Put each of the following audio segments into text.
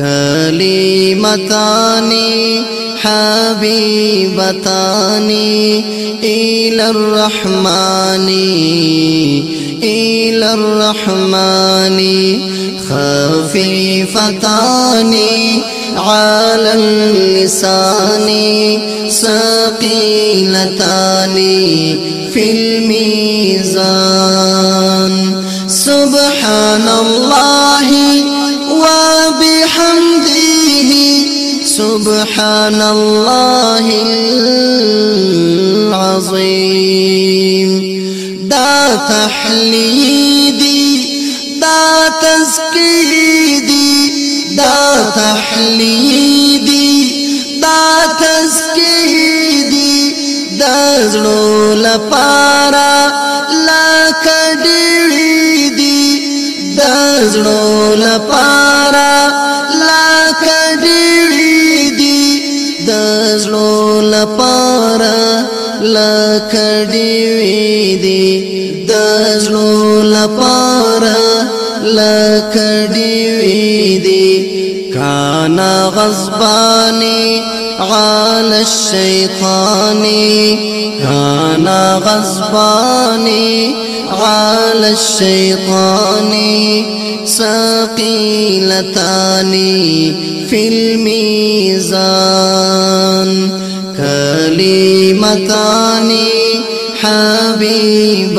كلمتان حبيبتان إلى الرحمن إلى الرحمن. خفيفتان على اللسان ثقيلتان في الميزان. سبحان الله. سبحان الله العظيم دا تحليدي دا تزكيدي دا تحليدي دا تزكيدي دا زلو لپارا لا کډوي دي دا زلو لپارا زلو لپارا لکڑی وی دی. د زلو لپارا لکڑی وی دی. کانا غضبانی على الشيطان كان غضباني على الشيطان ثقيلتان في الميزان. كلمتان حبيبتان.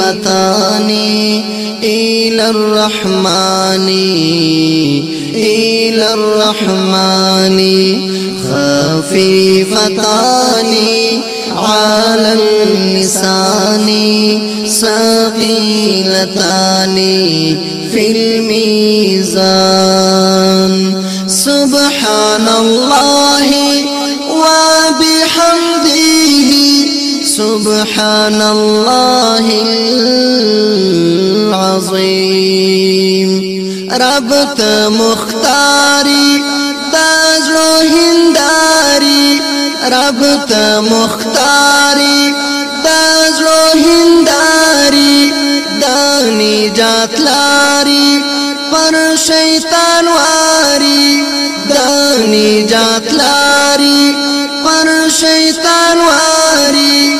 إلى الرحمن إلى الرحمن. خفيفتان على اللسان ثقيلتان في الميزان. سبحان الله وبحمده سبحان الله العظيم. رب مختاري تاجو ښکاری رب ته مختاری دا زړه هنداري دا نجات لاري پر شیطان واري دا نجات لاري پر شیطان واري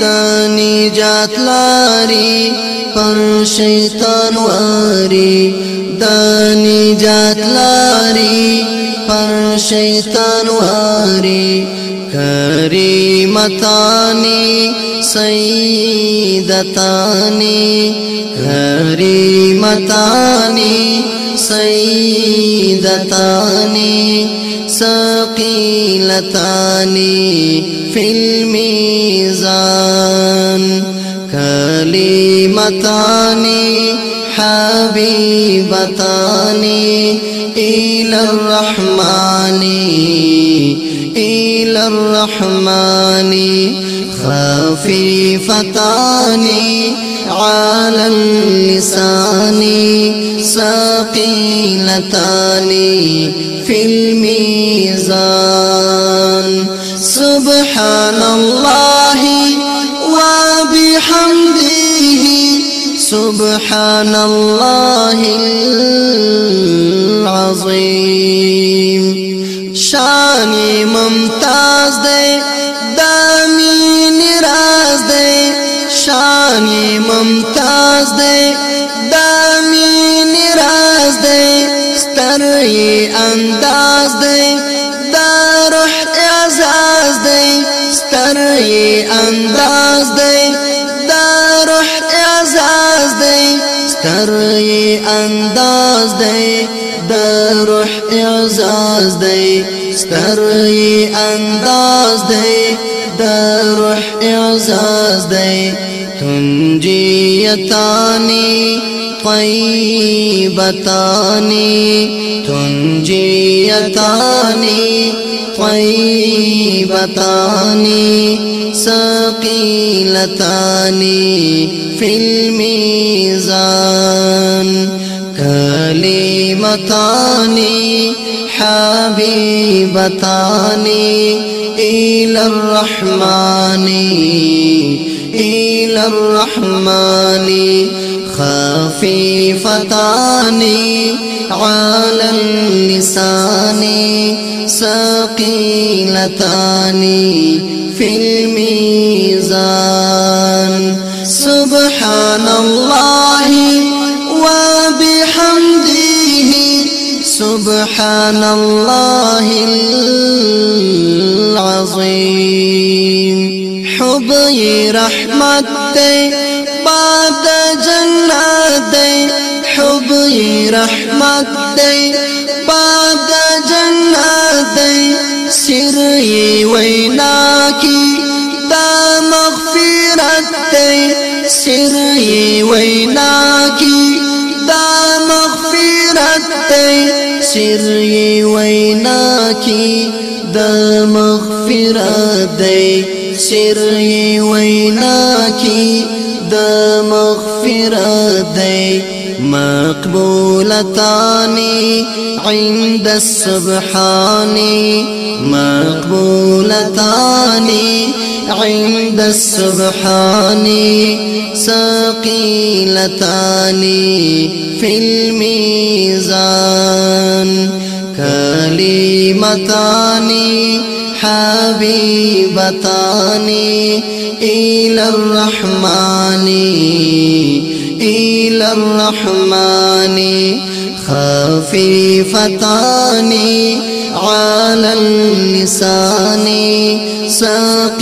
دا نجات لاري پر شیطان واري دا نجات لاري پر شیطان واری كريمتاني سيدتاني كريمتاني سيدتاني ثقيلتان في الميزان كلمتان حبيبتان إلى الرحمن إلى الرحمن خفيفتان على اللسان ثقيلتان في الميزان. سبحان الله. سبحان الله العظيم شان ممتاز دے دامین راز دے شان ممتاز دے دامین راز دے ستر انداز دے دا روح اعزاز دے ستر انداز روح انداز دی ستري انداز دی د روح اعزاز دی. ستري انداز دی د روح اعزاز دی. تنجيتاني طيبتاني تنجيتاني طيبتاني سقيلتاني في الميزان. كلمتان حبيبتان إلى الرحمن إلى الرحمن. خفيفتان على اللسان ثقيلتان في الميزان. سبحان الله وبحمده سبحان الله العظيم. حبي رحمتي بعد جناتي. حبي رحمتي بعد جناتي. سري ويناكي دا مغفرتي. سري ويناكي دا مغفرتي سري ويناكي دا مغفرتي سري ويناكي دا مغفرتي مقبولتان عند السبحان مقبولتان عند السبحان ثقيلتان في الميزان كلمتان حبيبتان إلى الرحمن إلى الرحمن. خفيفتان على اللسان. ثقيلتان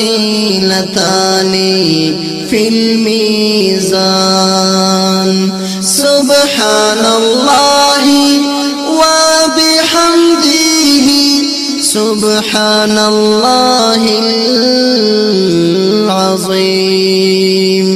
في الميزان. سبحان الله. سبحان الله العظيم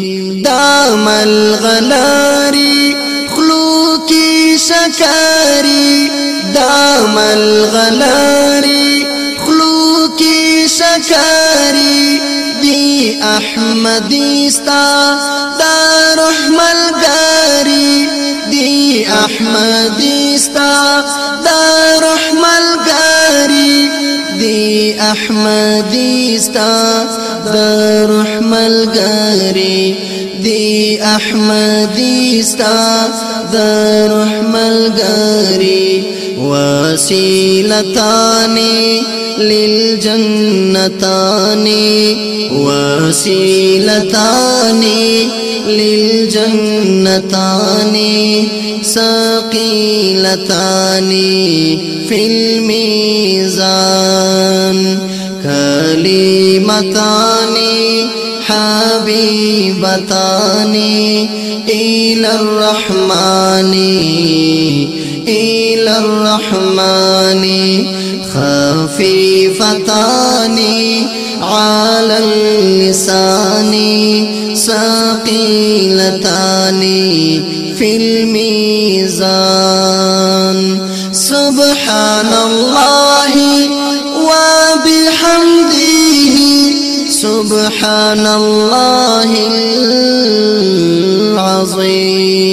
دام الغلاري خلوكي شكاري دام الغلاري خلوكي شكاري دي أحمدي ستا دا رحم القاري دي أحمدي ستا دا أحمدي ستا دا رحم القاري دي أحمدي ستا دا رحم القاري وسيلتان للجنتان وسيلتان للجنتان ثقيلتان في الميزان. كلمتان حبيبتان إلى الرحمن إلى الرحمن خفيفتان على اللسان ثقيلتان في الميزان سبحان الله وبحمده سبحان الله العظيم.